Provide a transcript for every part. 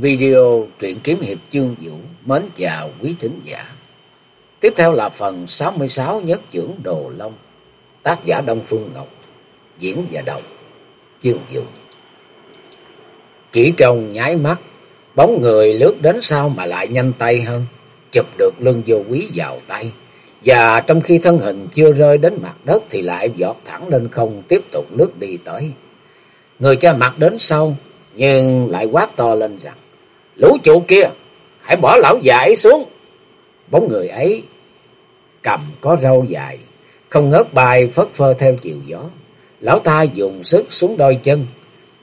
Video truyện kiếm hiệp chương vũ mến chào quý thính giả. Tiếp theo là phần 66 nhất trưởng Đồ Long. Tác giả Đông Phương Ngọc, diễn và đọc chương vũ. Chỉ trong nháy mắt, bóng người lướt đến sau mà lại nhanh tay hơn, chụp được lưng vô quý vào tay. Và trong khi thân hình chưa rơi đến mặt đất thì lại giọt thẳng lên không tiếp tục lướt đi tới. Người cha mặt đến sau, nhưng lại quát to lên rằng Lũ chủ kia, hãy bỏ lão già ấy xuống. Bóng người ấy cầm có râu dài, không ngớt bài phất phơ theo chiều gió. Lão ta dùng sức xuống đôi chân,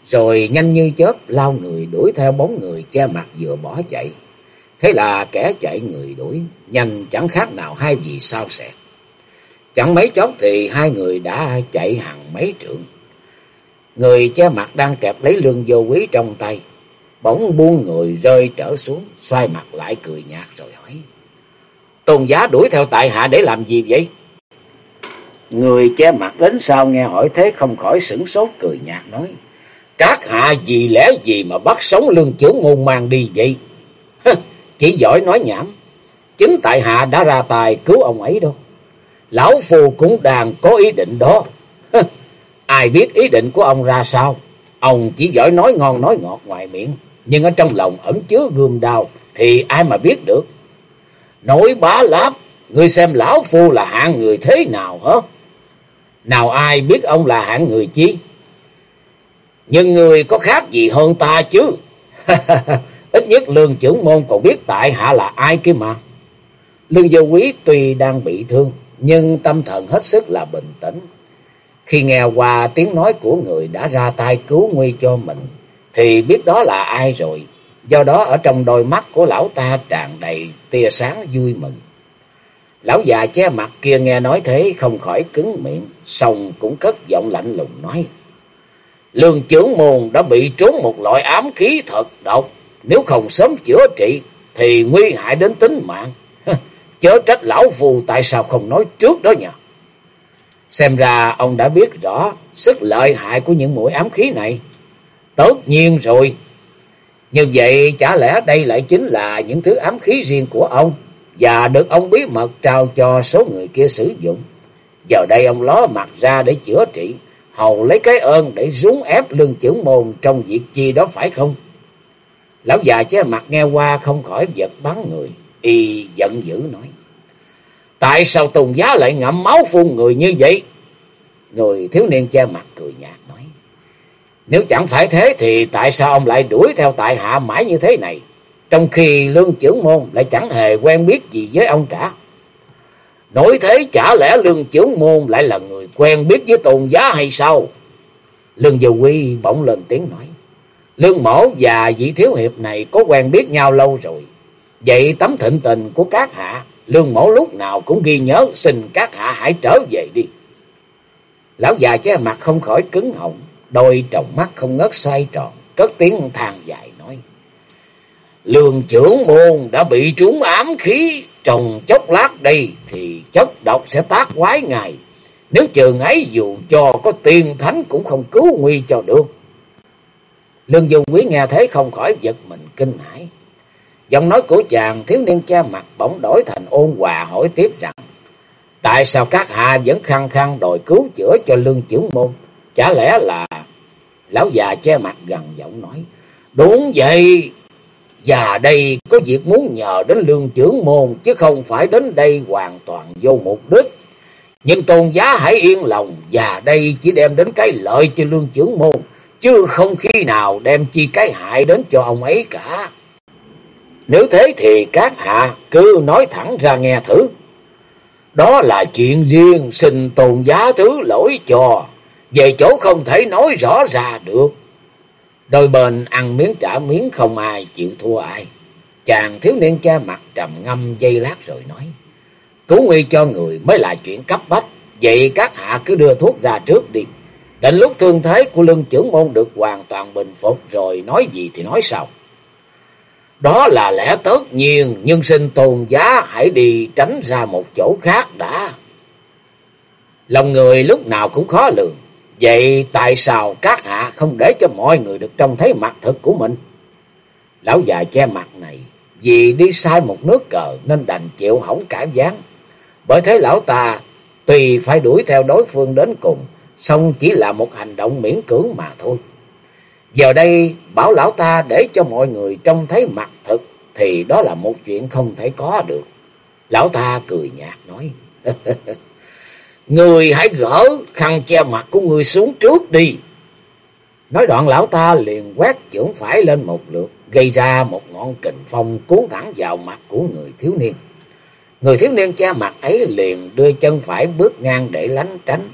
rồi nhanh như chớp lao người đuổi theo bóng người che mặt vừa bỏ chạy. Thế là kẻ chạy người đuổi, nhanh chẳng khác nào hai vị sao xẹt. Chẳng mấy chốc thì hai người đã chạy hàng mấy trượng. Người che mặt đang kẹp lấy lương vô quý trong tay, bỗng buông người rơi trở xuống, xoay mặt lại cười nhạt rồi hỏi. Tôn giá đuổi theo tại hạ để làm gì vậy? Người che mặt đến sau nghe hỏi thế không khỏi sửng sốt cười nhạt nói. Các hạ vì lẽ gì mà bắt sống lương trưởng môn mang đi vậy? Chỉ giỏi nói nhảm. Chính tại hạ đã ra tài cứu ông ấy đâu. Lão phù cũng đàn có ý định đó. Ai biết ý định của ông ra sao? Ông chỉ giỏi nói ngon nói ngọt ngoài miệng nhưng ở trong lòng ẩn chứa gươm đao thì ai mà biết được. Nổi bá láp, ngươi xem lão phu là hạng người thế nào hả? Nào ai biết ông là hạng người chi? Nhưng người có khác gì hơn ta chứ? Ít nhất lương trưởng môn còn biết tại hạ là ai kia mà. Lương vô quý tuy đang bị thương, nhưng tâm thần hết sức là bình tĩnh. Khi nghe qua tiếng nói của người đã ra tay cứu nguy cho mình, thì biết đó là ai rồi. Do đó ở trong đôi mắt của lão ta tràn đầy tia sáng vui mừng. Lão già che mặt kia nghe nói thế không khỏi cứng miệng, xong cũng cất giọng lạnh lùng nói. Lương trưởng môn đã bị trốn một loại ám khí thật độc, nếu không sớm chữa trị thì nguy hại đến tính mạng. Chớ trách lão phù tại sao không nói trước đó nhỉ? Xem ra ông đã biết rõ sức lợi hại của những mũi ám khí này. Tất nhiên rồi. Như vậy chả lẽ đây lại chính là những thứ ám khí riêng của ông và được ông bí mật trao cho số người kia sử dụng. Giờ đây ông ló mặt ra để chữa trị, hầu lấy cái ơn để rúng ép lương trưởng môn trong việc chi đó phải không? Lão già che mặt nghe qua không khỏi giật bắn người, y giận dữ nói. Tại sao Tùng Giá lại ngậm máu phun người như vậy? Người thiếu niên che mặt cười nhạt. Nếu chẳng phải thế thì tại sao ông lại đuổi theo tại hạ mãi như thế này? Trong khi lương trưởng môn lại chẳng hề quen biết gì với ông cả. Nói thế chả lẽ lương trưởng môn lại là người quen biết với tôn giá hay sao? Lương Dầu Quy bỗng lên tiếng nói. Lương mổ và vị thiếu hiệp này có quen biết nhau lâu rồi. Vậy tấm thịnh tình của các hạ, lương mổ lúc nào cũng ghi nhớ xin các hạ hãy trở về đi. Lão già che mặt không khỏi cứng họng. Đôi tròng mắt không ngớt xoay tròn, cất tiếng than dài nói. Lương trưởng môn đã bị trúng ám khí, trồng chốc lát đây thì chất độc sẽ tác quái ngài. Nếu trường ấy dù cho có tiên thánh cũng không cứu nguy cho được. Lương Dung Quý nghe thế không khỏi giật mình kinh hãi. Giọng nói của chàng thiếu niên cha mặt bỗng đổi thành ôn hòa hỏi tiếp rằng Tại sao các hạ vẫn khăng khăng đòi cứu chữa cho lương trưởng môn? Chả lẽ là Lão già che mặt gần giọng nói. Đúng vậy. già đây có việc muốn nhờ đến lương trưởng môn. Chứ không phải đến đây hoàn toàn vô mục đích. Nhưng tôn giá hãy yên lòng. già đây chỉ đem đến cái lợi cho lương trưởng môn. Chứ không khi nào đem chi cái hại đến cho ông ấy cả. Nếu thế thì các hạ cứ nói thẳng ra nghe thử. Đó là chuyện riêng, xin tôn giá thứ lỗi cho về chỗ không thể nói rõ ra được. Đôi bên ăn miếng trả miếng không ai chịu thua ai. Chàng thiếu niên che mặt trầm ngâm dây lát rồi nói. Cứu nguy cho người mới là chuyện cấp bách. Vậy các hạ cứ đưa thuốc ra trước đi. Đến lúc thương thế của lương trưởng môn được hoàn toàn bình phục rồi nói gì thì nói sau. Đó là lẽ tất nhiên, nhưng xin tồn giá hãy đi tránh ra một chỗ khác đã. Lòng người lúc nào cũng khó lường. Vậy tại sao các hạ không để cho mọi người được trông thấy mặt thực của mình? Lão già che mặt này vì đi sai một nước cờ nên đành chịu hỏng cả dáng Bởi thế lão ta tùy phải đuổi theo đối phương đến cùng, song chỉ là một hành động miễn cưỡng mà thôi. Giờ đây bảo lão ta để cho mọi người trông thấy mặt thực thì đó là một chuyện không thể có được. Lão ta cười nhạt nói. Người hãy gỡ khăn che mặt của người xuống trước đi. Nói đoạn lão ta liền quét chưởng phải lên một lượt, gây ra một ngọn kình phong cuốn thẳng vào mặt của người thiếu niên. Người thiếu niên che mặt ấy liền đưa chân phải bước ngang để lánh tránh,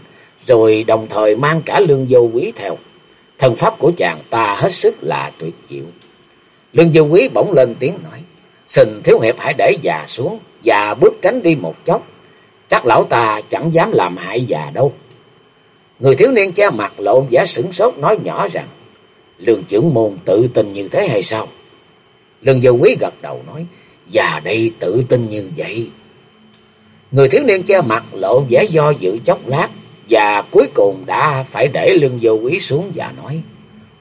rồi đồng thời mang cả lương vô quý theo. Thần pháp của chàng ta hết sức là tuyệt diệu. Lương vô quý bỗng lên tiếng nói, xin thiếu hiệp hãy để già xuống và bước tránh đi một chốc. Chắc lão ta chẳng dám làm hại già đâu. Người thiếu niên che mặt lộ vẻ sửng sốt nói nhỏ rằng, Lương trưởng môn tự tin như thế hay sao? Lương vô quý gật đầu nói, Già đây tự tin như vậy. Người thiếu niên che mặt lộ vẻ do dự chốc lát, và cuối cùng đã phải để lương vô quý xuống và nói,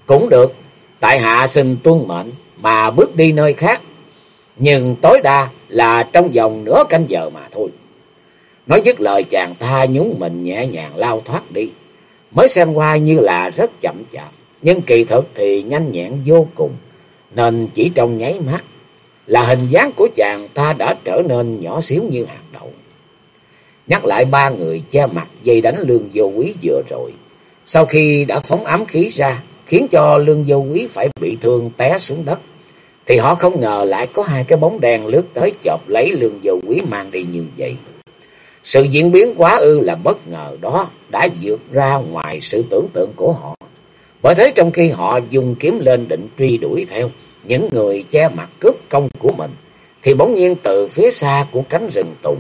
Cũng được, tại hạ xin tuân mệnh mà bước đi nơi khác, nhưng tối đa là trong vòng nửa canh giờ mà thôi. Nói dứt lời chàng ta nhún mình nhẹ nhàng lao thoát đi, mới xem qua như là rất chậm chạp, nhưng kỳ thực thì nhanh nhẹn vô cùng, nên chỉ trong nháy mắt là hình dáng của chàng ta đã trở nên nhỏ xíu như hạt đậu. Nhắc lại ba người che mặt dây đánh lương vô quý vừa rồi. Sau khi đã phóng ám khí ra, khiến cho lương vô quý phải bị thương té xuống đất, thì họ không ngờ lại có hai cái bóng đen lướt tới chộp lấy lương vô quý mang đi như vậy. Sự diễn biến quá ư là bất ngờ đó đã vượt ra ngoài sự tưởng tượng của họ. Bởi thế trong khi họ dùng kiếm lên định truy đuổi theo những người che mặt cướp công của mình, thì bỗng nhiên từ phía xa của cánh rừng tùng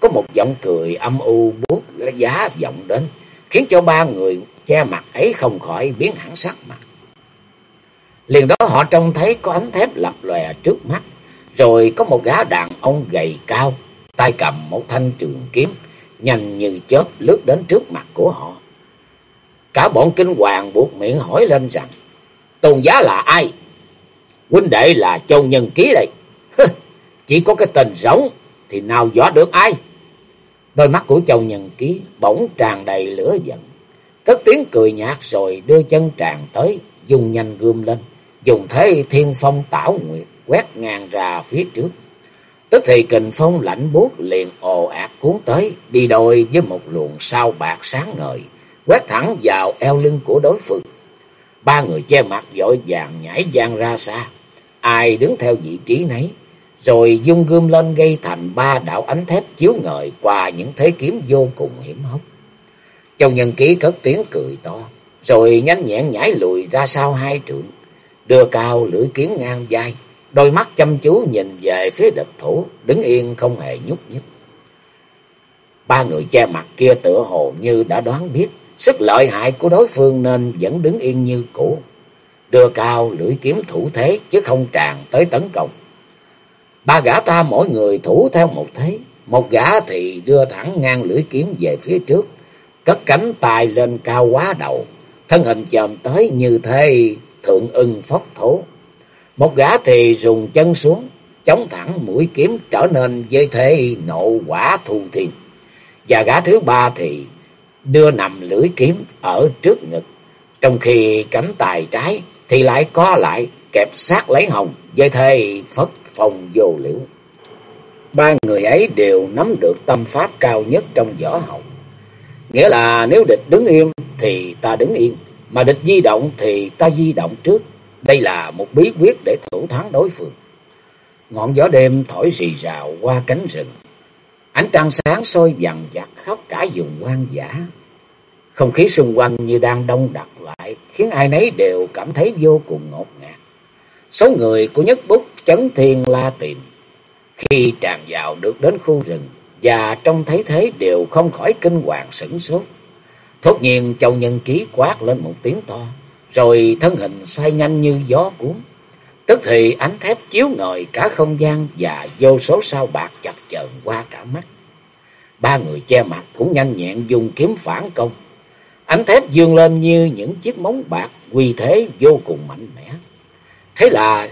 có một giọng cười âm u buốt giá vọng đến, khiến cho ba người che mặt ấy không khỏi biến hẳn sắc mặt. Liền đó họ trông thấy có ánh thép lập lòe trước mắt, rồi có một gã đàn ông gầy cao, tay cầm một thanh trường kiếm, nhanh như chớp lướt đến trước mặt của họ. Cả bọn kinh hoàng buộc miệng hỏi lên rằng, Tôn giá là ai? Huynh đệ là Châu Nhân Ký đây. Chỉ có cái tên rỗng thì nào gió được ai? Đôi mắt của Châu Nhân Ký bỗng tràn đầy lửa giận. Cất tiếng cười nhạt rồi đưa chân tràn tới, dùng nhanh gươm lên, dùng thế thiên phong tảo nguyệt quét ngang ra phía trước. Tức thì kình phong lạnh buốt liền ồ ạt cuốn tới, đi đôi với một luồng sao bạc sáng ngời, quét thẳng vào eo lưng của đối phương. Ba người che mặt vội vàng nhảy gian ra xa, ai đứng theo vị trí nấy, rồi dung gươm lên gây thành ba đạo ánh thép chiếu ngời qua những thế kiếm vô cùng hiểm hóc. Châu Nhân Ký cất tiếng cười to, rồi nhanh nhẹn nhảy lùi ra sau hai trượng, đưa cao lưỡi kiếm ngang vai, đôi mắt chăm chú nhìn về phía địch thủ, đứng yên không hề nhúc nhích. Ba người che mặt kia tựa hồ như đã đoán biết sức lợi hại của đối phương nên vẫn đứng yên như cũ, đưa cao lưỡi kiếm thủ thế chứ không tràn tới tấn công. Ba gã ta mỗi người thủ theo một thế, một gã thì đưa thẳng ngang lưỡi kiếm về phía trước, cất cánh tay lên cao quá đầu, thân hình chồm tới như thế thượng ưng phốc thố. Một gã thì dùng chân xuống, chống thẳng mũi kiếm trở nên với thế nộ quả thu thiên. Và gã thứ ba thì đưa nằm lưỡi kiếm ở trước ngực, trong khi cánh tay trái thì lại co lại kẹp sát lấy hồng với thế phất phòng vô liễu. Ba người ấy đều nắm được tâm pháp cao nhất trong võ học. Nghĩa là nếu địch đứng yên thì ta đứng yên, mà địch di động thì ta di động trước. Đây là một bí quyết để thủ thắng đối phương. Ngọn gió đêm thổi rì rào qua cánh rừng. Ánh trăng sáng soi vằn vặt khắp cả vùng hoang dã. Không khí xung quanh như đang đông đặc lại, khiến ai nấy đều cảm thấy vô cùng ngột ngạt. Số người của nhất bút chấn thiên la tìm. Khi tràn vào được đến khu rừng, và trong thấy thế đều không khỏi kinh hoàng sửng sốt. Thốt nhiên châu nhân ký quát lên một tiếng to, rồi thân hình xoay nhanh như gió cuốn. Tức thì ánh thép chiếu ngời cả không gian và vô số sao bạc chập chờn qua cả mắt. Ba người che mặt cũng nhanh nhẹn dùng kiếm phản công. Ánh thép dương lên như những chiếc móng bạc, quy thế vô cùng mạnh mẽ. Thế là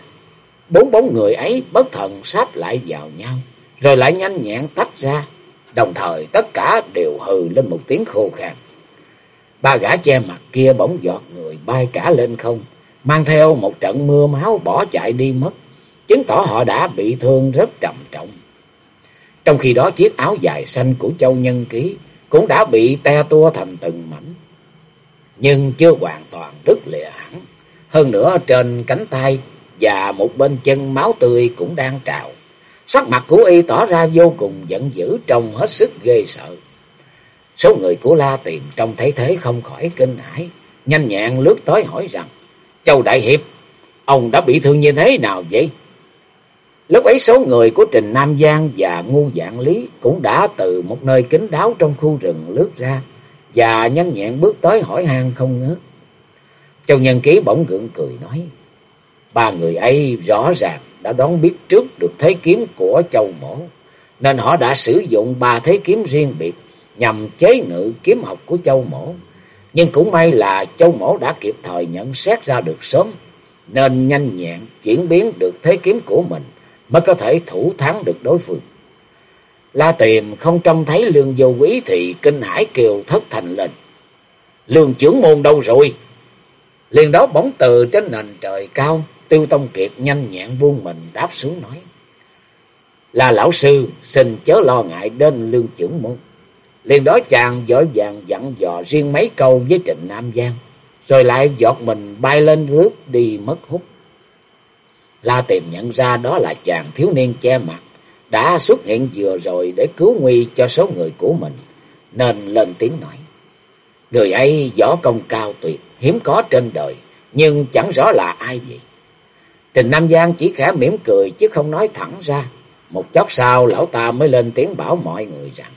bốn bóng người ấy bất thần sáp lại vào nhau, rồi lại nhanh nhẹn tách ra, đồng thời tất cả đều hừ lên một tiếng khô khan. Ba gã che mặt kia bỗng giọt người bay cả lên không, mang theo một trận mưa máu bỏ chạy đi mất, chứng tỏ họ đã bị thương rất trầm trọng. Trong khi đó chiếc áo dài xanh của Châu Nhân Ký cũng đã bị te tua thành từng mảnh, nhưng chưa hoàn toàn đứt lìa hẳn. Hơn nữa trên cánh tay và một bên chân máu tươi cũng đang trào. Sắc mặt của y tỏ ra vô cùng giận dữ trông hết sức ghê sợ. Số người của La Tìm trông thấy thế không khỏi kinh hãi, nhanh nhẹn lướt tới hỏi rằng, Châu Đại Hiệp, ông đã bị thương như thế nào vậy? Lúc ấy số người của Trình Nam Giang và Ngu Dạng Lý cũng đã từ một nơi kín đáo trong khu rừng lướt ra và nhanh nhẹn bước tới hỏi han không ngớt. Châu Nhân Ký bỗng gượng cười nói, ba người ấy rõ ràng đã đón biết trước được thế kiếm của Châu Mỗ, nên họ đã sử dụng ba thế kiếm riêng biệt nhằm chế ngự kiếm học của Châu Mổ. Nhưng cũng may là Châu Mổ đã kịp thời nhận xét ra được sớm, nên nhanh nhẹn chuyển biến được thế kiếm của mình mới có thể thủ thắng được đối phương. La tìm không trông thấy lương vô quý thì kinh hãi kêu thất thành lên. Lương trưởng môn đâu rồi? Liền đó bóng từ trên nền trời cao, tiêu tông kiệt nhanh nhẹn buông mình đáp xuống nói. Là lão sư, xin chớ lo ngại đến lương trưởng môn. Liền đó chàng dội vàng dặn dò riêng mấy câu với Trịnh Nam Giang, rồi lại giọt mình bay lên rước đi mất hút. La tìm nhận ra đó là chàng thiếu niên che mặt, đã xuất hiện vừa rồi để cứu nguy cho số người của mình, nên lên tiếng nói. Người ấy võ công cao tuyệt, hiếm có trên đời, nhưng chẳng rõ là ai vậy. Trình Nam Giang chỉ khẽ mỉm cười chứ không nói thẳng ra. Một chốc sau lão ta mới lên tiếng bảo mọi người rằng.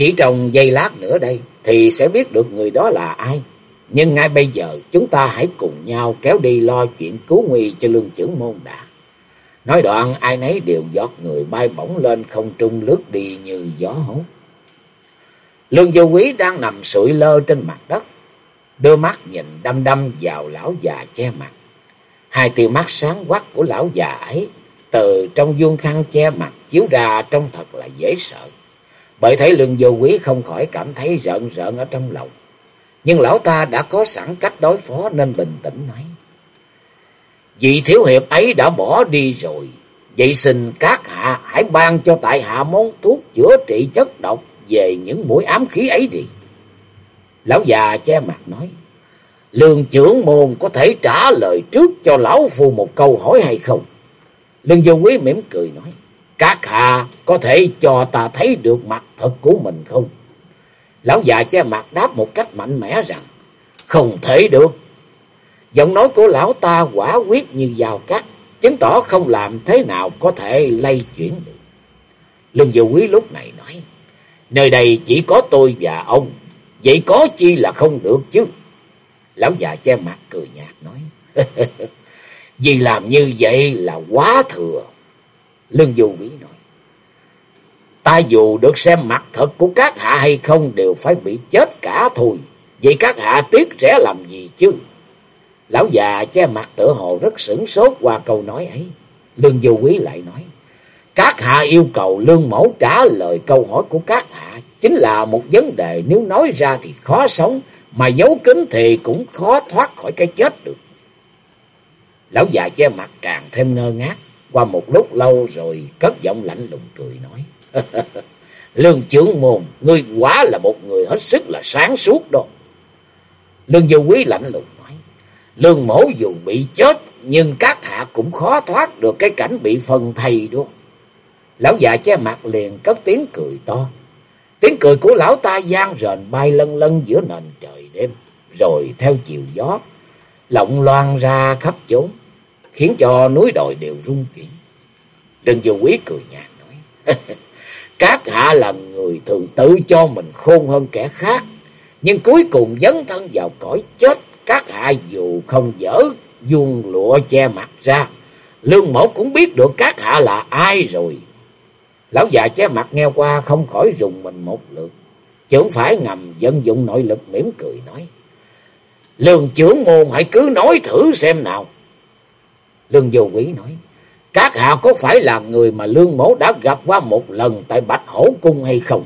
Chỉ trong giây lát nữa đây, thì sẽ biết được người đó là ai. Nhưng ngay bây giờ, chúng ta hãy cùng nhau kéo đi lo chuyện cứu nguy cho lương trưởng môn đã. Nói đoạn, ai nấy đều giọt người bay bổng lên không trung lướt đi như gió hốt. Lương vô quý đang nằm sụi lơ trên mặt đất. Đưa mắt nhìn đăm đăm vào lão già che mặt. Hai tia mắt sáng quắc của lão già ấy, từ trong vuông khăn che mặt chiếu ra trông thật là dễ sợ. Bởi thấy lương vô quý không khỏi cảm thấy rợn rợn ở trong lòng. Nhưng lão ta đã có sẵn cách đối phó nên bình tĩnh nói. Vị thiếu hiệp ấy đã bỏ đi rồi. Vậy xin các hạ hãy ban cho tại hạ món thuốc chữa trị chất độc về những mũi ám khí ấy đi. Lão già che mặt nói. Lương trưởng môn có thể trả lời trước cho lão phù một câu hỏi hay không? Lương vô quý mỉm cười nói. Các hạ có thể cho ta thấy được mặt thật của mình không? Lão già che mặt đáp một cách mạnh mẽ rằng. Không thể được. Giọng nói của lão ta quả quyết như dao cắt. Chứng tỏ không làm thế nào có thể lay chuyển được. Lương vô quý lúc này nói. Nơi đây chỉ có tôi và ông. Vậy có chi là không được chứ? Lão già che mặt cười nhạt nói. Vì làm như vậy là quá thừa. Lương Du Quý nói. Ta dù được xem mặt thật của các hạ hay không đều phải bị chết cả thôi. Vậy các hạ tiếc rẻ làm gì chứ? Lão già che mặt tựa hồ rất sửng sốt qua câu nói ấy. Lương Du Quý lại nói. Các hạ yêu cầu lương mẫu trả lời câu hỏi của các hạ. Chính là một vấn đề nếu nói ra thì khó sống. Mà giấu kín thì cũng khó thoát khỏi cái chết được. Lão già che mặt càng thêm ngơ ngác. Qua một lúc lâu rồi cất giọng lạnh lùng cười nói. Lương trưởng môn, ngươi quá là một người hết sức là sáng suốt đó. Lương vô quý lạnh lùng nói. Lương mổ dù bị chết, nhưng các hạ cũng khó thoát được cái cảnh bị phân thầy đó. Lão già che mặt liền cất tiếng cười to. Tiếng cười của lão ta gian rền bay lân lân giữa nền trời đêm, rồi theo chiều gió, lộng loan ra khắp chốn, khiến cho núi đồi đều rung chuyển. Đừng dù quý cười nhạt nói, các hạ là người thường tự cho mình khôn hơn kẻ khác, nhưng cuối cùng dấn thân vào cõi chết, các hạ dù không dở vuông lụa che mặt ra, lương mẫu cũng biết được các hạ là ai rồi. Lão già che mặt nghe qua không khỏi rùng mình một lượt. chẳng phải ngầm dân dụng nội lực mỉm cười nói. Lương trưởng môn hãy cứ nói thử xem nào. Lương vô quý nói. Các hạ có phải là người mà lương mổ đã gặp qua một lần tại Bạch Hổ Cung hay không?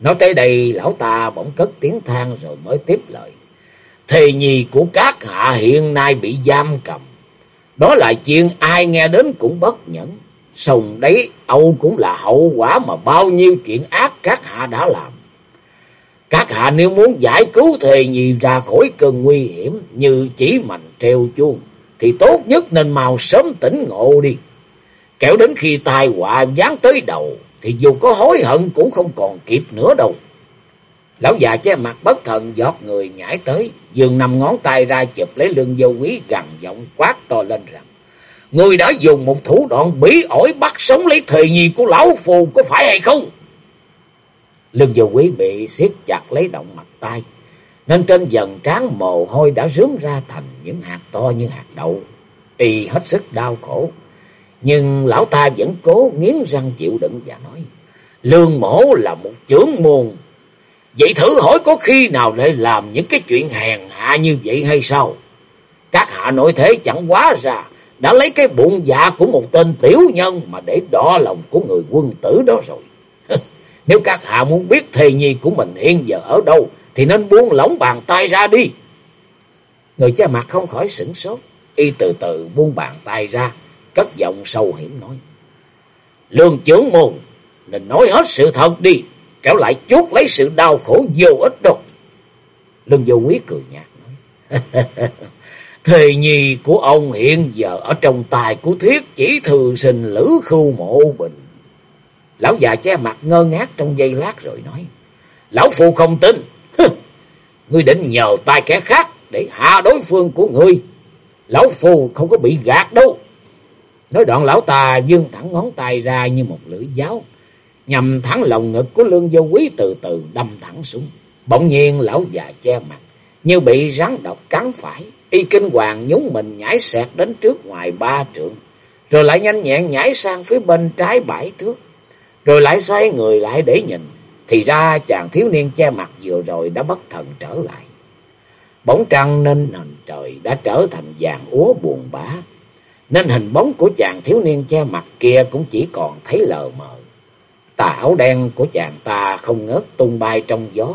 Nói tới đây, lão ta bỗng cất tiếng than rồi mới tiếp lời. Thề nhi của các hạ hiện nay bị giam cầm. Đó là chuyện ai nghe đến cũng bất nhẫn. Xong đấy, Âu cũng là hậu quả mà bao nhiêu chuyện ác các hạ đã làm. Các hạ nếu muốn giải cứu thề nhi ra khỏi cơn nguy hiểm như chỉ mạnh treo chuông. Thì tốt nhất nên mau sớm tỉnh ngộ đi. Kéo đến khi tai họa giáng tới đầu thì dù có hối hận cũng không còn kịp nữa đâu. Lão già che mặt bất thần giọt người nhảy tới, dường nằm ngón tay ra chụp lấy lưng vô quý gằn giọng quát to lên rằng. Người đã dùng một thủ đoạn bí ổi bắt sống lấy thời nhi của lão phù có phải hay không? Lưng vô quý bị siết chặt lấy động mặt tay, nên trên dần trán mồ hôi đã rướm ra thành những hạt to như hạt đậu. Y hết sức đau khổ, nhưng lão ta vẫn cố nghiến răng chịu đựng và nói. Lương mổ là một trưởng môn. Vậy thử hỏi có khi nào lại làm những cái chuyện hèn hạ như vậy hay sao? Các hạ nội thế chẳng quá ra đã lấy cái bụng dạ của một tên tiểu nhân mà để đỏ lòng của người quân tử đó rồi. Nếu các hạ muốn biết thề nhi của mình hiện giờ ở đâu thì nên buông lỏng bàn tay ra đi. Người cha mặt không khỏi sửng sốt, y từ từ buông bàn tay ra, cất giọng sâu hiểm nói. Lương trưởng môn, nên nói hết sự thật đi, kéo lại chút lấy sự đau khổ vô ích đâu. Lương vô quý cười nhạt nói. Thề nhi của ông hiện giờ ở trong tài của thiết chỉ thường sinh lữ khưu mộ bình. Lão già che mặt ngơ ngác trong giây lát rồi nói. Lão phụ không tin ngươi định nhờ tay kẻ khác để hạ đối phương của ngươi. Lão phù không có bị gạt đâu. Nói đoạn lão ta dương thẳng ngón tay ra như một lưỡi giáo. Nhằm thẳng lòng ngực của lương vô quý từ từ đâm thẳng xuống. Bỗng nhiên lão già che mặt. Như bị rắn độc cắn phải. Y kinh hoàng nhúng mình nhảy xẹt đến trước ngoài ba trượng. Rồi lại nhanh nhẹn nhảy sang phía bên trái bãi thước. Rồi lại xoay người lại để nhìn. Thì ra chàng thiếu niên che mặt vừa rồi đã bất thần trở lại. Bóng trăng nên nền trời đã trở thành vàng úa buồn bã nên hình bóng của chàng thiếu niên che mặt kia cũng chỉ còn thấy lờ mờ. Tà áo đen của chàng ta không ngớt tung bay trong gió,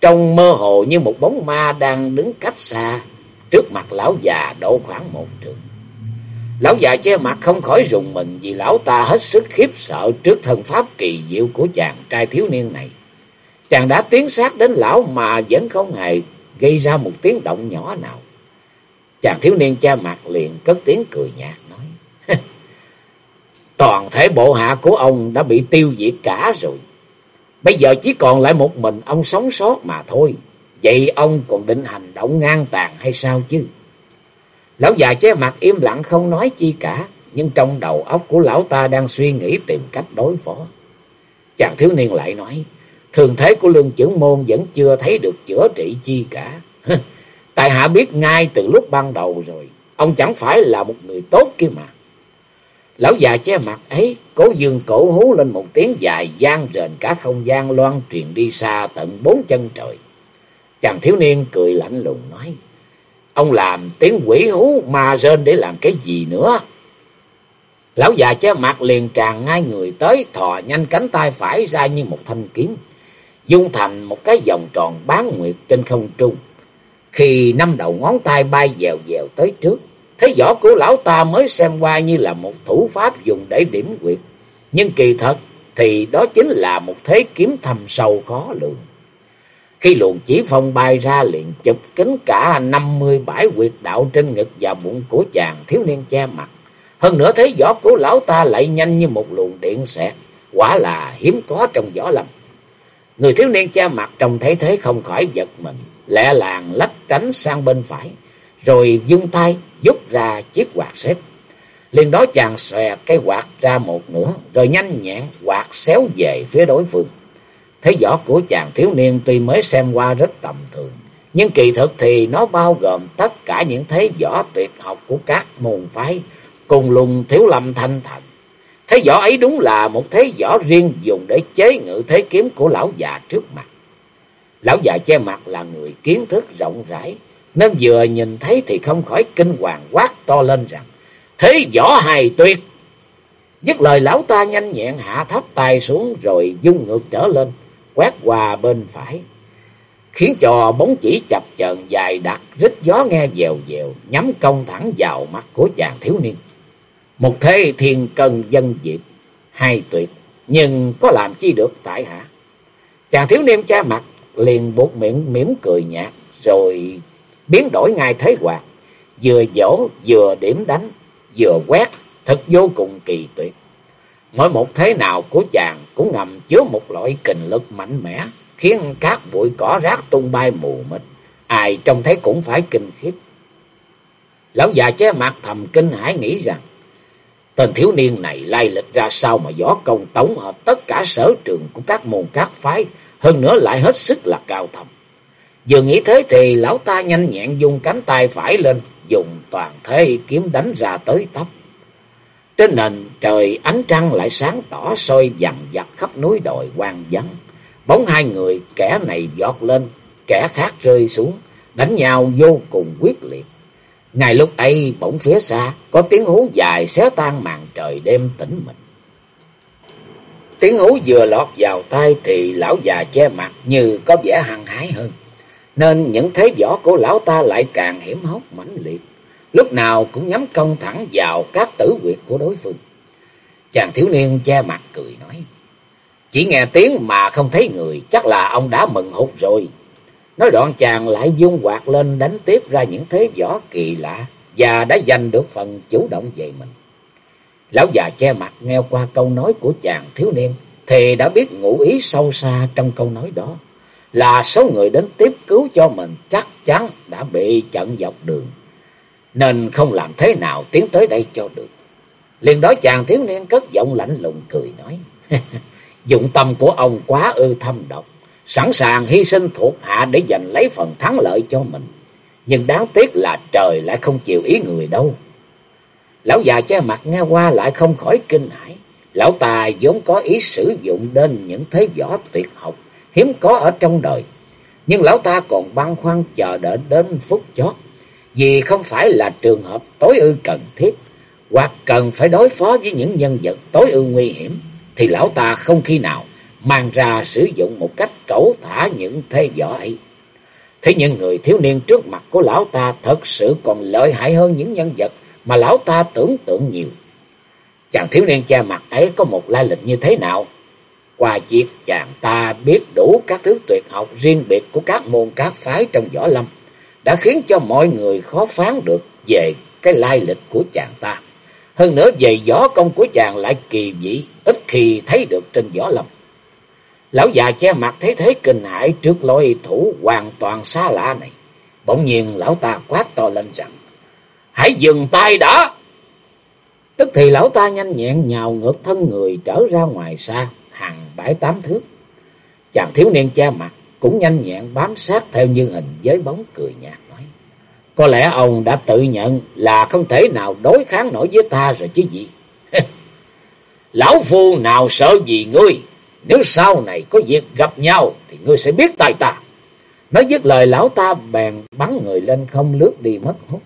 trông mơ hồ như một bóng ma đang đứng cách xa, trước mặt lão già độ khoảng một trường. Lão già che mặt không khỏi rùng mình vì lão ta hết sức khiếp sợ trước thân pháp kỳ diệu của chàng trai thiếu niên này. Chàng đã tiến sát đến lão mà vẫn không hề gây ra một tiếng động nhỏ nào. Chàng thiếu niên che mặt liền cất tiếng cười nhạt nói. Toàn thể bộ hạ của ông đã bị tiêu diệt cả rồi. Bây giờ chỉ còn lại một mình ông sống sót mà thôi. Vậy ông còn định hành động ngang tàn hay sao chứ? Lão già che mặt im lặng không nói chi cả. Nhưng trong đầu óc của lão ta đang suy nghĩ tìm cách đối phó. Chàng thiếu niên lại nói. Thường thế của lương trưởng môn vẫn chưa thấy được chữa trị chi cả. Tại hạ biết ngay từ lúc ban đầu rồi, ông chẳng phải là một người tốt kia mà. Lão già che mặt ấy, cố dương cổ hú lên một tiếng dài gian rền cả không gian loan truyền đi xa tận bốn chân trời. Chàng thiếu niên cười lạnh lùng nói, ông làm tiếng quỷ hú ma rên để làm cái gì nữa? Lão già che mặt liền tràn ngay người tới, thò nhanh cánh tay phải ra như một thanh kiếm, dung thành một cái vòng tròn bán nguyệt trên không trung. Khi năm đầu ngón tay bay dèo dèo tới trước, thấy võ của lão ta mới xem qua như là một thủ pháp dùng để điểm quyệt. Nhưng kỳ thật thì đó chính là một thế kiếm thầm sâu khó lường. Khi luồng chỉ phong bay ra liền chụp kính cả năm mươi bãi quyệt đạo trên ngực và bụng của chàng thiếu niên che mặt. Hơn nữa thế võ của lão ta lại nhanh như một luồng điện xẹt, quả là hiếm có trong võ lâm. Người thiếu niên che mặt trông thấy thế không khỏi giật mình, lẹ làng lách tránh sang bên phải, rồi dung tay rút ra chiếc quạt xếp. Liền đó chàng xòe cái quạt ra một nửa, rồi nhanh nhẹn quạt xéo về phía đối phương. Thế võ của chàng thiếu niên tuy mới xem qua rất tầm thường, nhưng kỳ thực thì nó bao gồm tất cả những thế võ tuyệt học của các môn phái, cùng lùng thiếu lâm thanh thành. Thế võ ấy đúng là một thế võ riêng dùng để chế ngự thế kiếm của lão già trước mặt. Lão già che mặt là người kiến thức rộng rãi, nên vừa nhìn thấy thì không khỏi kinh hoàng quát to lên rằng, Thế võ hài tuyệt. Dứt lời lão ta nhanh nhẹn hạ thấp tay xuống rồi dung ngược trở lên, quét qua bên phải. Khiến cho bóng chỉ chập chờn dài đặc, rít gió nghe dèo dèo, nhắm công thẳng vào mắt của chàng thiếu niên. Một thế thiên cân dân diệp, hai tuyệt, nhưng có làm chi được tại hạ. Chàng thiếu niên cha mặt liền buộc miệng mỉm cười nhạt, rồi biến đổi ngay thế hoạt, vừa dỗ vừa điểm đánh, vừa quét, thật vô cùng kỳ tuyệt. Mỗi một thế nào của chàng cũng ngầm chứa một loại kình lực mạnh mẽ, khiến các bụi cỏ rác tung bay mù mịt, ai trông thấy cũng phải kinh khiếp. Lão già che mặt thầm kinh hãi nghĩ rằng, tên thiếu niên này lai lịch ra sao mà võ công tổng hợp tất cả sở trường của các môn các phái, hơn nữa lại hết sức là cao thầm. Vừa nghĩ thế thì lão ta nhanh nhẹn dùng cánh tay phải lên, dùng toàn thế kiếm đánh ra tới tóc. Trên nền trời ánh trăng lại sáng tỏ soi dằn vặt khắp núi đồi hoang vắng. Bóng hai người kẻ này giọt lên, kẻ khác rơi xuống, đánh nhau vô cùng quyết liệt. Ngay lúc ấy bỗng phía xa có tiếng hú dài xé tan màn trời đêm tĩnh mịch. Tiếng hú vừa lọt vào tai thì lão già che mặt như có vẻ hăng hái hơn. Nên những thế võ của lão ta lại càng hiểm hóc mãnh liệt. Lúc nào cũng nhắm công thẳng vào các tử quyệt của đối phương. Chàng thiếu niên che mặt cười nói. Chỉ nghe tiếng mà không thấy người, chắc là ông đã mừng hụt rồi. Nói đoạn chàng lại dung quạt lên đánh tiếp ra những thế võ kỳ lạ và đã giành được phần chủ động về mình. Lão già che mặt nghe qua câu nói của chàng thiếu niên thì đã biết ngụ ý sâu xa trong câu nói đó. Là số người đến tiếp cứu cho mình chắc chắn đã bị chặn dọc đường. Nên không làm thế nào tiến tới đây cho được. liền đó chàng thiếu niên cất giọng lạnh lùng cười nói. Dụng tâm của ông quá ư thâm độc. Sẵn sàng hy sinh thuộc hạ để giành lấy phần thắng lợi cho mình. Nhưng đáng tiếc là trời lại không chịu ý người đâu. Lão già che mặt nghe qua lại không khỏi kinh hãi. Lão ta vốn có ý sử dụng đến những thế võ tuyệt học hiếm có ở trong đời. Nhưng lão ta còn băn khoăn chờ đợi đến phút chót. Vì không phải là trường hợp tối ưu cần thiết. Hoặc cần phải đối phó với những nhân vật tối ưu nguy hiểm. Thì lão ta không khi nào mang ra sử dụng một cách cẩu thả những thế võ ấy. Thế nhưng người thiếu niên trước mặt của lão ta thật sự còn lợi hại hơn những nhân vật mà lão ta tưởng tượng nhiều. Chàng thiếu niên cha mặt ấy có một lai lịch như thế nào? Qua việc chàng ta biết đủ các thứ tuyệt học riêng biệt của các môn các phái trong võ lâm, đã khiến cho mọi người khó phán được về cái lai lịch của chàng ta. Hơn nữa về võ công của chàng lại kỳ dị, ít khi thấy được trên võ lâm. Lão già che mặt thấy thế kinh hãi trước lối thủ hoàn toàn xa lạ này. Bỗng nhiên lão ta quát to lên rằng, Hãy dừng tay đã! Tức thì lão ta nhanh nhẹn nhào ngược thân người trở ra ngoài xa, hàng bãi tám thước. Chàng thiếu niên che mặt cũng nhanh nhẹn bám sát theo như hình với bóng cười nhạt nói. Có lẽ ông đã tự nhận là không thể nào đối kháng nổi với ta rồi chứ gì. Lão phu nào sợ gì ngươi, nếu sau này có việc gặp nhau thì ngươi sẽ biết tài ta. Nói dứt lời lão ta bèn bắn người lên không lướt đi mất hút.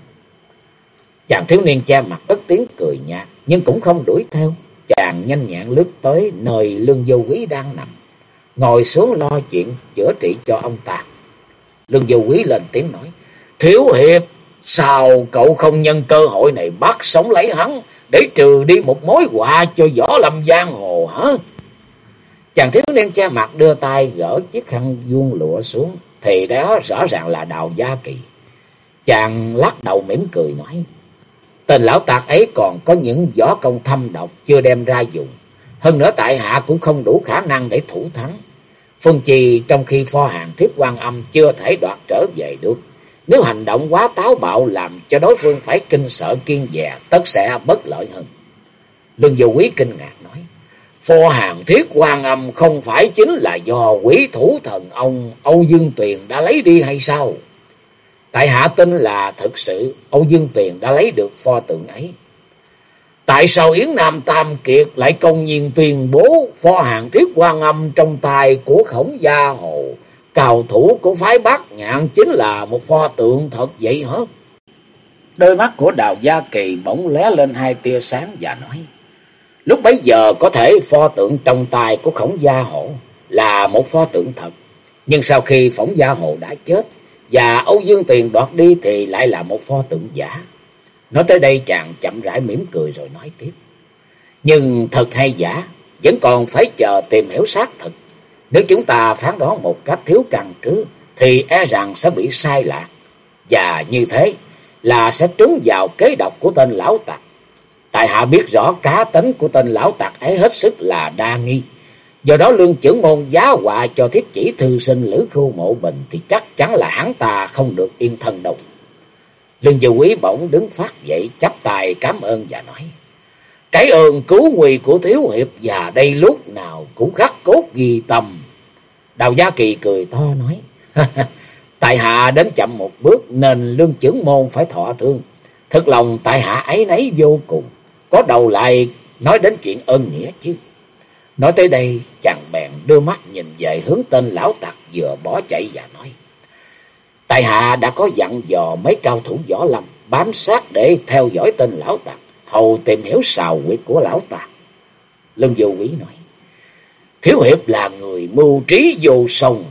Chàng thiếu niên che mặt bất tiếng cười nhạt nhưng cũng không đuổi theo. Chàng nhanh nhẹn lướt tới nơi lương vô quý đang nằm. Ngồi xuống lo chuyện chữa trị cho ông ta. Lương vô quý lên tiếng nói. Thiếu hiệp, sao cậu không nhân cơ hội này bắt sống lấy hắn để trừ đi một mối họa cho võ lâm giang hồ hả? Chàng thiếu niên che mặt đưa tay gỡ chiếc khăn vuông lụa xuống. Thì đó rõ ràng là đào gia kỳ. Chàng lắc đầu mỉm cười nói. Tên lão tạc ấy còn có những võ công thâm độc chưa đem ra dùng. Hơn nữa tại hạ cũng không đủ khả năng để thủ thắng. Phương Trì trong khi pho hàng thiết quan âm chưa thể đoạt trở về được. Nếu hành động quá táo bạo làm cho đối phương phải kinh sợ kiên dè, tất sẽ bất lợi hơn. Lương Vô Quý kinh ngạc nói, Pho hàng thiết quan âm không phải chính là do quý thủ thần ông Âu Dương Tuyền đã lấy đi hay sao? Tại hạ tin là thực sự Âu Dương Tuyền đã lấy được pho tượng ấy. Tại sao Yến Nam Tam Kiệt lại công nhiên tuyên bố pho hàng thiết quan âm trong tay của khổng gia hồ, cào thủ của phái bát nhạn chính là một pho tượng thật vậy hả? Đôi mắt của Đào Gia Kỳ bỗng lóe lên hai tia sáng và nói. Lúc bấy giờ có thể pho tượng trong tay của khổng gia hộ là một pho tượng thật. Nhưng sau khi phỏng gia hộ đã chết và Âu Dương Tiền đoạt đi thì lại là một pho tượng giả. Nói tới đây chàng chậm rãi mỉm cười rồi nói tiếp. Nhưng thật hay giả, vẫn còn phải chờ tìm hiểu xác thực. Nếu chúng ta phán đoán một cách thiếu căn cứ, thì e rằng sẽ bị sai lạc. Và như thế là sẽ trúng vào kế độc của tên lão tặc. Tại hạ biết rõ cá tính của tên lão tặc ấy hết sức là đa nghi. Do đó lương trưởng môn giá họa cho thiết chỉ thư sinh Lữ Khu Mộ Bình thì chắc chắn là hắn ta không được yên thân đâu. Lương Dư Quý bỗng đứng phát dậy, chắp tay cảm ơn và nói. Cái ơn cứu nguy của Thiếu Hiệp già đây lúc nào cũng khắc cốt ghi tâm. Đào Gia Kỳ cười to nói. tại hạ đến chậm một bước nên lương trưởng môn phải thọ thương. Thực lòng tại hạ ấy nấy vô cùng. Có đầu lại nói đến chuyện ơn nghĩa chứ. Nói tới đây, chàng bèn đưa mắt nhìn về hướng tên lão tặc vừa bỏ chạy và nói. Tại hạ đã có dặn dò mấy cao thủ võ lâm bám sát để theo dõi tên lão tặc, hầu tìm hiểu sào quyệt của lão ta. Lương Vô Quý nói, Thiếu Hiệp là người mưu trí vô sông,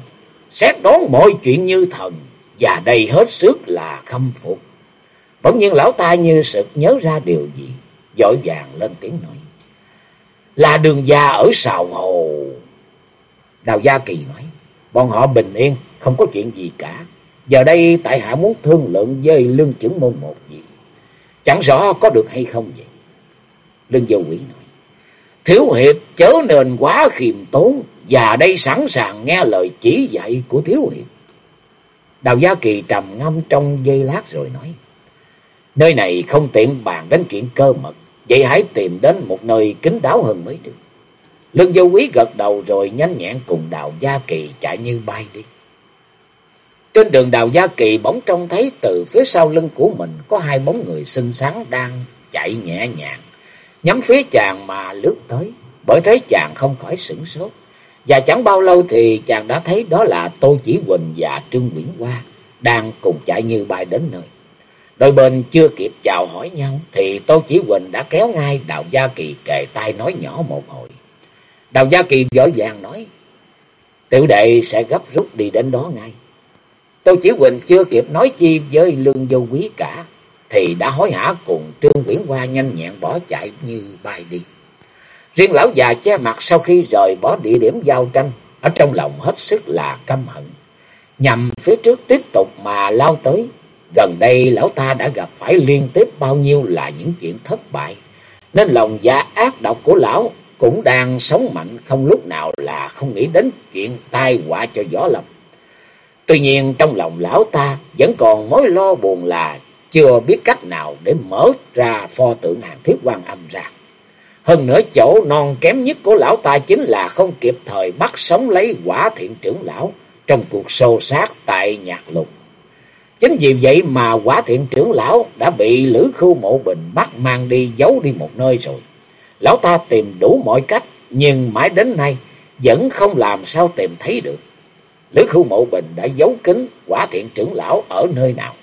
xét đoán mọi chuyện như thần, và đây hết sức là khâm phục. Bỗng nhiên lão ta như sực nhớ ra điều gì, dội vàng lên tiếng nói. Là đường gia ở sào hồ. Đào Gia Kỳ nói, bọn họ bình yên, không có chuyện gì cả. Giờ đây tại hạ muốn thương lượng với lương trưởng môn một việc. Chẳng rõ có được hay không vậy. Lương Vô Quỷ nói. Thiếu hiệp chớ nên quá khiêm tốn. Và đây sẵn sàng nghe lời chỉ dạy của thiếu hiệp. Đào Gia Kỳ trầm ngâm trong giây lát rồi nói. Nơi này không tiện bàn đến chuyện cơ mật. Vậy hãy tìm đến một nơi kín đáo hơn mới được. Lương Vô Quý gật đầu rồi nhanh nhẹn cùng Đào Gia Kỳ chạy như bay đi. Trên đường đào Gia Kỳ bỗng trông thấy từ phía sau lưng của mình có hai bóng người xinh xắn đang chạy nhẹ nhàng, nhắm phía chàng mà lướt tới, bởi thế chàng không khỏi sửng sốt. Và chẳng bao lâu thì chàng đã thấy đó là Tô Chỉ Huỳnh và Trương Nguyễn Hoa đang cùng chạy như bay đến nơi. Đôi bên chưa kịp chào hỏi nhau thì Tô Chỉ Huỳnh đã kéo ngay Đào Gia Kỳ kề tay nói nhỏ một hồi. Đào Gia Kỳ vội vàng nói, tiểu đệ sẽ gấp rút đi đến đó ngay. Tô Chỉ Huỳnh chưa kịp nói chi với lương vô quý cả, thì đã hối hả cùng Trương Quyển Hoa nhanh nhẹn bỏ chạy như bay đi. Riêng lão già che mặt sau khi rời bỏ địa điểm giao tranh, ở trong lòng hết sức là căm hận. Nhằm phía trước tiếp tục mà lao tới, gần đây lão ta đã gặp phải liên tiếp bao nhiêu là những chuyện thất bại, nên lòng dạ ác độc của lão cũng đang sống mạnh không lúc nào là không nghĩ đến chuyện tai họa cho võ lâm. Tuy nhiên trong lòng lão ta vẫn còn mối lo buồn là chưa biết cách nào để mở ra pho tượng hàng thiết quan âm ra. Hơn nữa chỗ non kém nhất của lão ta chính là không kịp thời bắt sống lấy quả thiện trưởng lão trong cuộc sâu sát tại nhạc lục. Chính vì vậy mà quả thiện trưởng lão đã bị Lữ Khu Mộ Bình bắt mang đi giấu đi một nơi rồi. Lão ta tìm đủ mọi cách, nhưng mãi đến nay vẫn không làm sao tìm thấy được. Lữ Khu Mộ Bình đã giấu kín quả thiện trưởng lão ở nơi nào.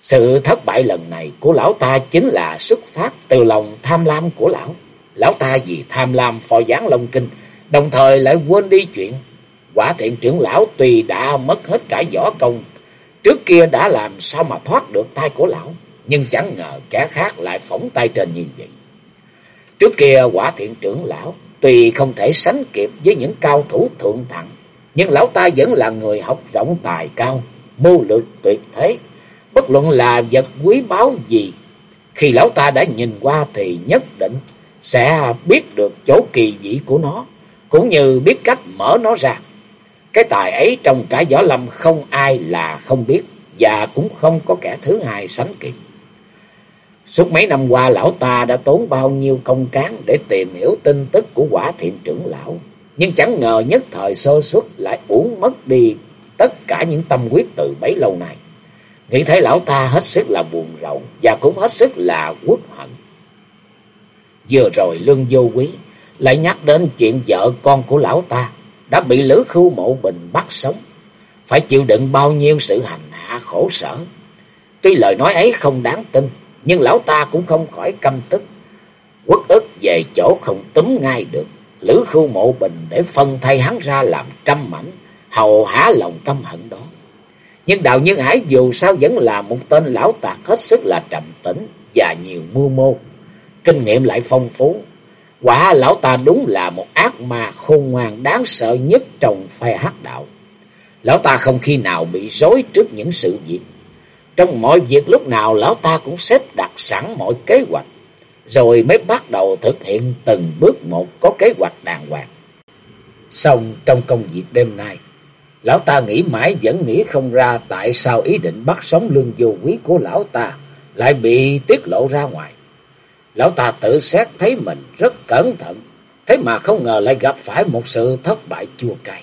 Sự thất bại lần này của lão ta chính là xuất phát từ lòng tham lam của lão. Lão ta vì tham lam phò gián Long Kinh, đồng thời lại quên đi chuyện. Quả thiện trưởng lão tuy đã mất hết cả võ công, trước kia đã làm sao mà thoát được tay của lão, nhưng chẳng ngờ kẻ khác lại phóng tay trên như vậy. Trước kia quả thiện trưởng lão tuy không thể sánh kịp với những cao thủ thượng thặng, nhưng lão ta vẫn là người học rộng tài cao, mưu lược tuyệt thế. Bất luận là vật quý báu gì, khi lão ta đã nhìn qua thì nhất định sẽ biết được chỗ kỳ dị của nó, cũng như biết cách mở nó ra. Cái tài ấy trong cả võ lâm không ai là không biết, và cũng không có kẻ thứ hai sánh kịp. Suốt mấy năm qua lão ta đã tốn bao nhiêu công cán để tìm hiểu tin tức của quả thiện trưởng lão nhưng chẳng ngờ nhất thời sơ suất lại uổng mất đi tất cả những tâm quyết từ bấy lâu nay. Nghĩ thấy lão ta hết sức là buồn rầu và cũng hết sức là quốc hận. Vừa rồi lương vô quý lại nhắc đến chuyện vợ con của lão ta đã bị lữ khưu mộ bình bắt sống. Phải chịu đựng bao nhiêu sự hành hạ khổ sở. Tuy lời nói ấy không đáng tin, nhưng lão ta cũng không khỏi căm tức. Quất ức về chỗ không túm ngay được. Lữ khu mộ bình để phân thay hắn ra làm trăm mảnh, hầu há lòng tâm hận đó. Nhưng Đào Nhân Hải dù sao vẫn là một tên lão tạc hết sức là trầm tĩnh và nhiều mưu mô. Kinh nghiệm lại phong phú. Quả lão ta đúng là một ác ma khôn ngoan đáng sợ nhất trong phe hắc đạo. Lão ta không khi nào bị rối trước những sự việc. Trong mọi việc lúc nào lão ta cũng xếp đặt sẵn mọi kế hoạch. Rồi mới bắt đầu thực hiện từng bước một có kế hoạch đàng hoàng. Xong trong công việc đêm nay, lão ta nghĩ mãi vẫn nghĩ không ra tại sao ý định bắt sống lương vô quý của lão ta lại bị tiết lộ ra ngoài. Lão ta tự xét thấy mình rất cẩn thận, thế mà không ngờ lại gặp phải một sự thất bại chua cay.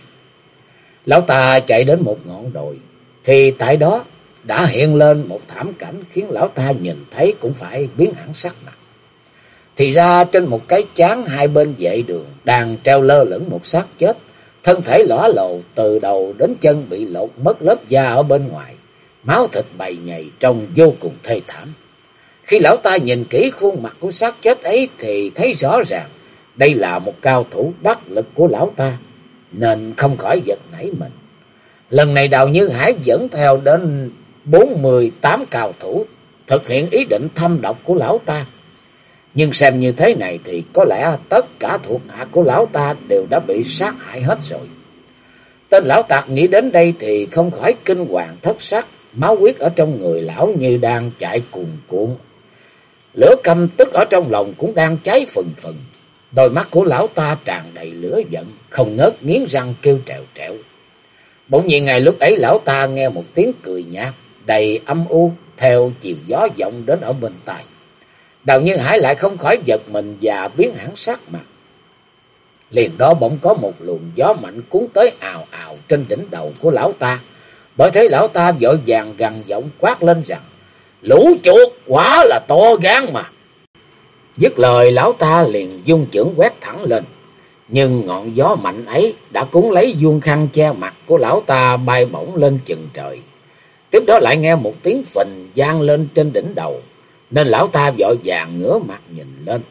Lão ta chạy đến một ngọn đồi, thì tại đó đã hiện lên một thảm cảnh khiến lão ta nhìn thấy cũng phải biến hẳn sắc. Thì ra trên một cái chán hai bên vệ đường đang treo lơ lửng một xác chết, thân thể lõa lộ từ đầu đến chân bị lột mất lớp da ở bên ngoài, máu thịt bầy nhầy trông vô cùng thê thảm. Khi lão ta nhìn kỹ khuôn mặt của xác chết ấy thì thấy rõ ràng đây là một cao thủ đắc lực của lão ta, nên không khỏi giật nảy mình. Lần này Đào Như Hải dẫn theo đến bốn mươi tám cao thủ thực hiện ý định thâm độc của lão ta. Nhưng xem như thế này thì có lẽ tất cả thuộc hạ của lão ta đều đã bị sát hại hết rồi. Tên lão tạc nghĩ đến đây thì không khỏi kinh hoàng thất sắc, máu huyết ở trong người lão như đang chạy cuồn cuộn. Lửa căm tức ở trong lòng cũng đang cháy phừng phừng. Đôi mắt của lão ta tràn đầy lửa giận, không ngớt nghiến răng kêu trèo trèo. Bỗng nhiên ngày lúc ấy lão ta nghe một tiếng cười nhạt, đầy âm u, theo chiều gió vọng đến ở bên tai. Đào Nhân Hải lại không khỏi giật mình và biến hẳn sắc mặt. Liền đó bỗng có một luồng gió mạnh cuốn tới ào ào trên đỉnh đầu của lão ta. Bởi thế lão ta vội vàng gằn giọng quát lên rằng, Lũ chuột quá là to gan mà. Dứt lời lão ta liền dung chưởng quét thẳng lên. Nhưng ngọn gió mạnh ấy đã cuốn lấy vuông khăn che mặt của lão ta bay bổng lên chừng trời. Tiếp đó lại nghe một tiếng phình vang lên trên đỉnh đầu, nên lão ta vội vàng ngửa mặt nhìn lên.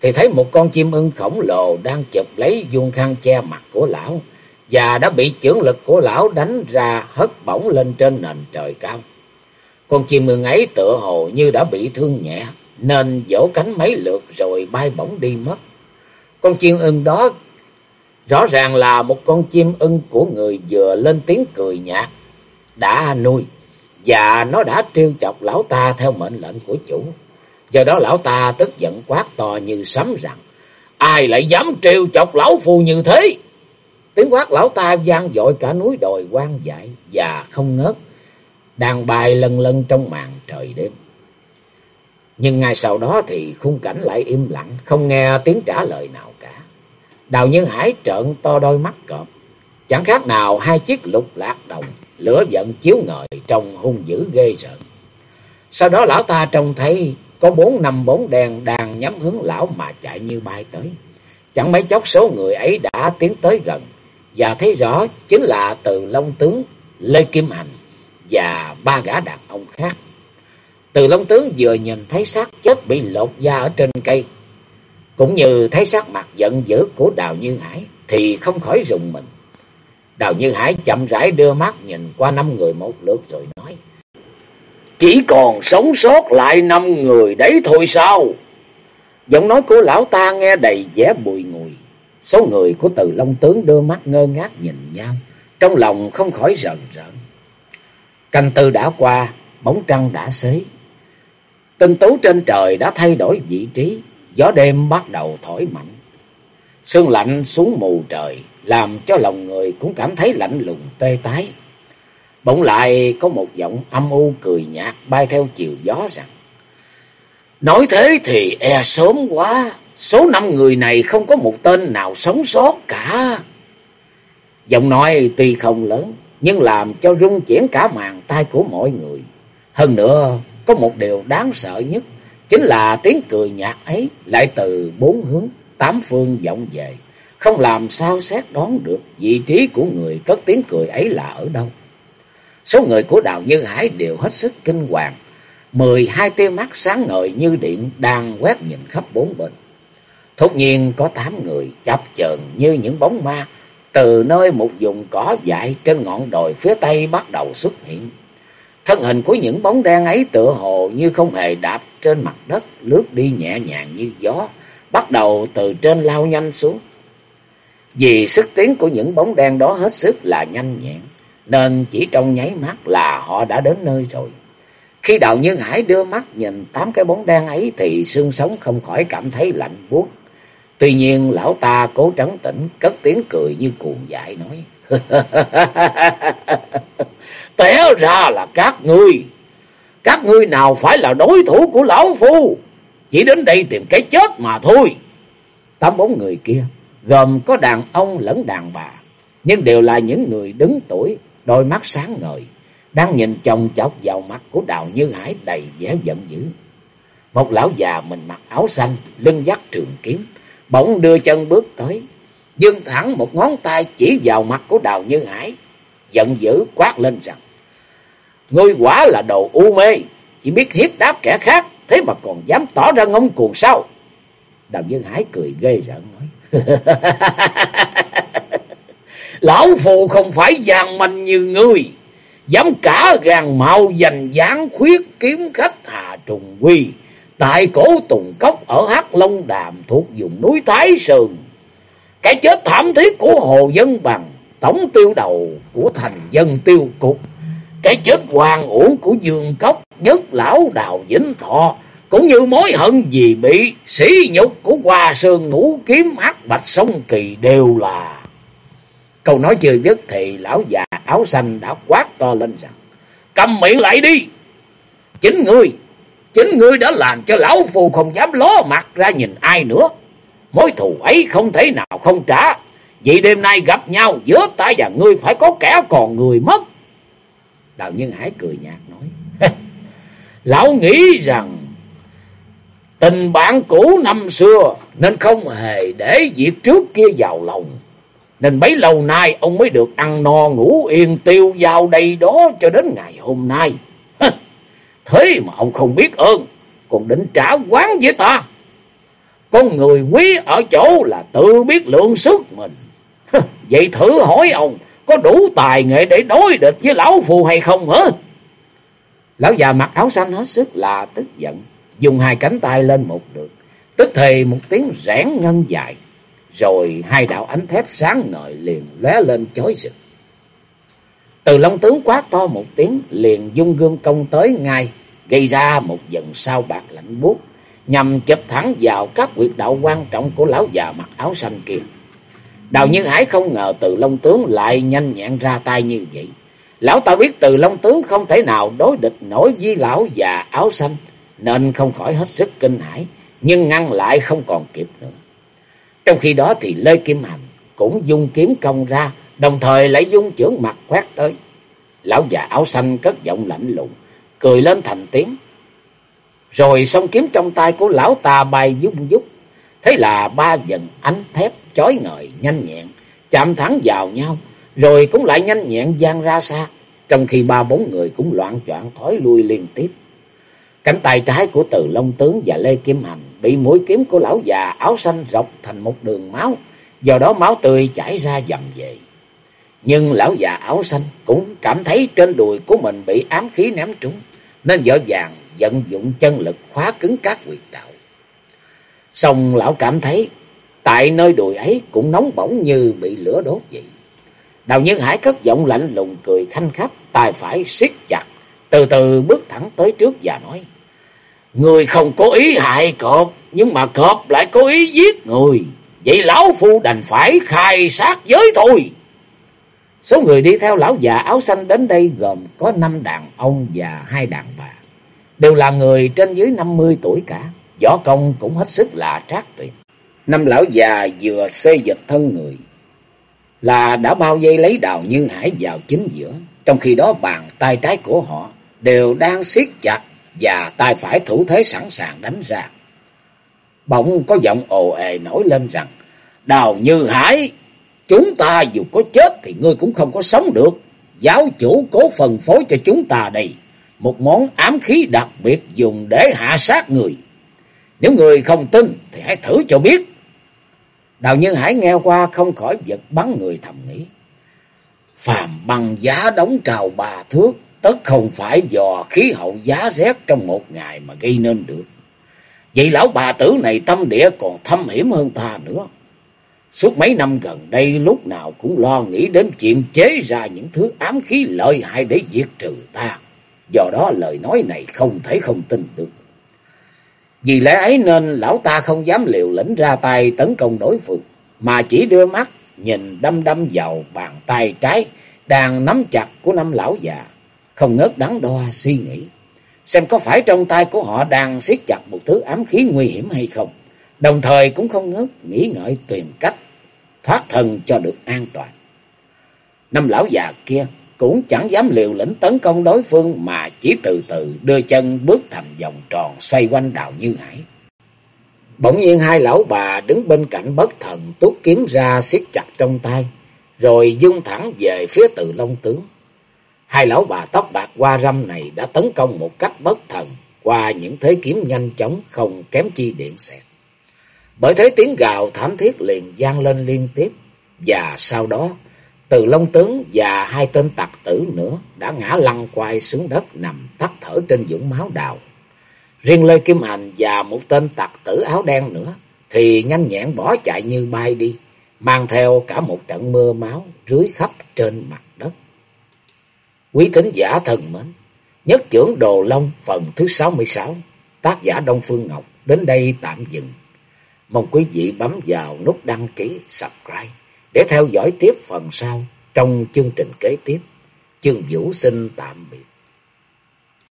Thì thấy một con chim ưng khổng lồ đang chụp lấy vuông khăn che mặt của lão, và đã bị chưởng lực của lão đánh ra hất bổng lên trên nền trời cao. Con chim ưng ấy tựa hồ như đã bị thương nhẹ, nên vỗ cánh mấy lượt rồi bay bổng đi mất. Con chim ưng đó rõ ràng là một con chim ưng của người vừa lên tiếng cười nhạt, đã nuôi, và nó đã trêu chọc lão ta theo mệnh lệnh của chủ. Do đó lão ta tức giận quát to như sấm rằng, ai lại dám trêu chọc lão phù như thế? Tiếng quát lão ta vang dội cả núi đồi quan dại và không ngớt, đàn bài lần lần trong màn trời đêm. Nhưng ngay sau đó thì khung cảnh lại im lặng, không nghe tiếng trả lời nào cả. Đào Nhân Hải trợn to đôi mắt cọp, chẳng khác nào hai chiếc lục lạc đồng, lửa giận chiếu ngời trong hung dữ ghê rợn. Sau đó lão ta trông thấy có bốn năm bóng đèn đang nhắm hướng lão mà chạy như bay tới. Chẳng mấy chốc số người ấy đã tiến tới gần, và thấy rõ chính là từ Long Tướng, Lê Kim Hành và ba gã đàn ông khác. Từ Long Tướng vừa nhìn thấy xác chết bị lột da ở trên cây, cũng như thấy sắc mặt giận dữ của Đào Như Hải, thì không khỏi rùng mình. Đào Như Hải chậm rãi đưa mắt nhìn qua năm người một lượt rồi nói. Chỉ còn sống sót lại năm người đấy thôi sao? Giọng nói của lão ta nghe đầy vẻ bùi ngùi. Số người của từ Long Tướng đưa mắt ngơ ngác nhìn nhau, trong lòng không khỏi rợn rợn. Canh tư đã qua, bóng trăng đã xế. Tinh tú trên trời đã thay đổi vị trí, gió đêm bắt đầu thổi mạnh. Sương lạnh xuống mù trời, làm cho lòng người cũng cảm thấy lạnh lùng tê tái. Bỗng lại có một giọng âm u cười nhạt bay theo chiều gió rằng. Nói thế thì e sớm quá, số năm người này không có một tên nào sống sót cả. Giọng nói tuy không lớn, nhưng làm cho rung chuyển cả màn tai của mọi người. Hơn nữa, có một điều đáng sợ nhất, chính là tiếng cười nhạt ấy lại từ bốn hướng, tám phương vọng về, không làm sao xét đoán được vị trí của người cất tiếng cười ấy là ở đâu. Số người của Đào Như Hải đều hết sức kinh hoàng, mười hai tia mắt sáng ngời như điện đang quét nhìn khắp bốn bên. Thốt nhiên có tám người chập chờn như những bóng ma từ nơi một vùng cỏ dại trên ngọn đồi phía tây bắt đầu xuất hiện. Thân hình của những bóng đen ấy tựa hồ như không hề đạp trên mặt đất, lướt đi nhẹ nhàng như gió, bắt đầu từ trên lao nhanh xuống. Vì sức tiến của những bóng đen đó hết sức là nhanh nhẹn, nên chỉ trong nháy mắt là họ đã đến nơi rồi. Khi Đào Nhân Hải đưa mắt nhìn tám cái bóng đen ấy thì xương sống không khỏi cảm thấy lạnh buốt. Tuy nhiên lão ta cố trấn tĩnh, cất tiếng cười như cuồng dại nói. Té ra là các ngươi. Các ngươi nào phải là đối thủ của lão phu. Chỉ đến đây tìm cái chết mà thôi. Tám bốn người kia, gồm có đàn ông lẫn đàn bà. Nhưng đều là những người đứng tuổi, đôi mắt sáng ngời. Đang nhìn chồng chọc vào mặt của đào Như Hải đầy vẻ giận dữ. Một lão già mình mặc áo xanh, lưng dắt trường kiếm. Bỗng đưa chân bước tới. Dương thẳng một ngón tay chỉ vào mặt của đào Như Hải. Giận dữ quát lên rằng. Ngươi quả là đồ u mê, chỉ biết hiếp đáp kẻ khác, thế mà còn dám tỏ ra ngông cuồng sao? Đào Dương Hải cười ghê rợn nói. Lão phù không phải vàng manh như ngươi, dám cả gàng mạo giành dáng khuyết kiếm khách Hà Trùng Quy, tại cổ Tùng Cốc ở Hắc Long Đàm thuộc vùng núi Thái Sơn. Cái chết thảm thiết của Hồ Dân Bằng, tổng tiêu đầu của thành dân tiêu cục cái chết hoàng uổng của Dương Cốc, nhất lão đào vĩnh thọ, cũng như mối hận vì bị sĩ nhục của Hoa Sơn ngũ kiếm hắc bạch sông kỳ đều là. Câu nói chưa dứt thì lão già áo xanh đã quát to lên rằng, cầm miệng lại đi. Chính ngươi, chính ngươi đã làm cho lão phù không dám ló mặt ra nhìn ai nữa. Mối thù ấy không thể nào không trả. vậy đêm nay gặp nhau giữa ta và ngươi phải có kẻ còn người mất. Đào Nhân Hải cười nhạt nói. Lão nghĩ rằng tình bạn cũ năm xưa nên không hề để việc trước kia vào lòng. Nên bấy lâu nay ông mới được ăn no ngủ yên tiêu vào đây đó cho đến ngày hôm nay. Thế mà ông không biết ơn, còn định trả quán với ta. Con người quý ở chỗ là tự biết lượng sức mình. Vậy thử hỏi ông, có đủ tài nghệ để đối địch với lão phù hay không hả? Lão già mặc áo xanh hết sức là tức giận, dùng hai cánh tay lên một được, tức thì một tiếng rẽn ngân dài, rồi hai đạo ánh thép sáng ngời liền lóe lên chói rực. Từ Long tướng quát to một tiếng, liền dung gươm công tới ngay, gây ra một dần sao bạc lạnh buốt, nhằm chụp thẳng vào các quyệt đạo quan trọng của lão già mặc áo xanh kia. Đào Như Hải không ngờ từ Long Tướng lại nhanh nhẹn ra tay như vậy. Lão ta biết từ Long Tướng không thể nào đối địch nổi với lão già áo xanh, nên không khỏi hết sức kinh hãi, nhưng ngăn lại không còn kịp nữa. Trong khi đó thì Lê Kim Hành cũng dung kiếm công ra, đồng thời lại dung chưởng mặt quét tới. Lão già áo xanh cất giọng lạnh lùng, cười lên thành tiếng. Rồi song kiếm trong tay của lão ta bay dung dút, thế là ba dần ánh thép chói ngời, nhanh nhẹn, chạm thẳng vào nhau, rồi cũng lại nhanh nhẹn gian ra xa, trong khi ba bốn người cũng loạn choạng thối lui liên tiếp. Cánh tay trái của Từ Long Tướng và Lê Kim Hành bị mũi kiếm của lão già áo xanh rọc thành một đường máu, do đó máu tươi chảy ra dầm về. Nhưng lão già áo xanh cũng cảm thấy trên đùi của mình bị ám khí ném trúng, nên dở dàng vận dụng chân lực khóa cứng các quyệt đạo. Xong lão cảm thấy tại nơi đùi ấy cũng nóng bỏng như bị lửa đốt vậy. Đào Nhân Hải cất giọng lạnh lùng cười khanh khách, tay phải siết chặt, từ từ bước thẳng tới trước và nói. Người không cố ý hại cọp, nhưng mà cọp lại cố ý giết người. Vậy lão phu đành phải khai sát giới thôi. Số người đi theo lão già áo xanh đến đây gồm có năm đàn ông và hai đàn bà. Đều là người trên dưới năm mươi tuổi cả. Võ công cũng hết sức là trác tuyệt. Năm lão già vừa xê dịch thân người là đã bao dây lấy đào như hải vào chính giữa. Trong khi đó bàn tay trái của họ đều đang siết chặt và tay phải thủ thế sẵn sàng đánh ra. Bỗng có giọng ồ ề nổi lên rằng Đào Như Hải, chúng ta dù có chết thì ngươi cũng không có sống được. Giáo chủ cố phần phối cho chúng ta đây. một món ám khí đặc biệt dùng để hạ sát người. Nếu người không tin thì hãy thử cho biết. Đào Nhân Hải nghe qua không khỏi giật bắn người thầm nghĩ. Phàm bằng giá đóng trào bà thước, tất không phải dò khí hậu giá rét trong một ngày mà gây nên được. Vậy lão bà tử này tâm địa còn thâm hiểm hơn ta nữa. Suốt mấy năm gần đây lúc nào cũng lo nghĩ đến chuyện chế ra những thứ ám khí lợi hại để diệt trừ ta. Do đó lời nói này không thể không tin được. Vì lẽ ấy nên lão ta không dám liều lĩnh ra tay tấn công đối phương, mà chỉ đưa mắt nhìn đâm đâm vào bàn tay trái đang nắm chặt của năm lão già, không ngớt đắn đo suy nghĩ, xem có phải trong tay của họ đang siết chặt một thứ ám khí nguy hiểm hay không, đồng thời cũng không ngớt nghĩ ngợi tìm cách thoát thân cho được an toàn. Năm lão già kia cũng chẳng dám liều lĩnh tấn công đối phương mà chỉ từ từ đưa chân bước thành vòng tròn xoay quanh đào như hải. Bỗng nhiên hai lão bà đứng bên cạnh bất thần tút kiếm ra siết chặt trong tay, rồi dung thẳng về phía từ long tướng. Hai lão bà tóc bạc qua râm này đã tấn công một cách bất thần qua những thế kiếm nhanh chóng không kém chi điện xẹt. Bởi thế tiếng gào thảm thiết liền gian lên liên tiếp, và sau đó từ Long Tướng và hai tên tặc tử nữa đã ngã lăn quay xuống đất nằm tắt thở trên dũng máu đào. Riêng Lê Kim Hành và một tên tặc tử áo đen nữa thì nhanh nhẹn bỏ chạy như bay đi, mang theo cả một trận mưa máu rưới khắp trên mặt đất. Quý thính giả thần mến, nhất trưởng Đồ Long phần thứ sáu mươi sáu tác giả Đông Phương Ngọc đến đây tạm dừng. Mong quý vị bấm vào nút đăng ký, subscribe để theo dõi tiếp phần sau trong chương trình kế tiếp. Chương Vũ xin tạm biệt.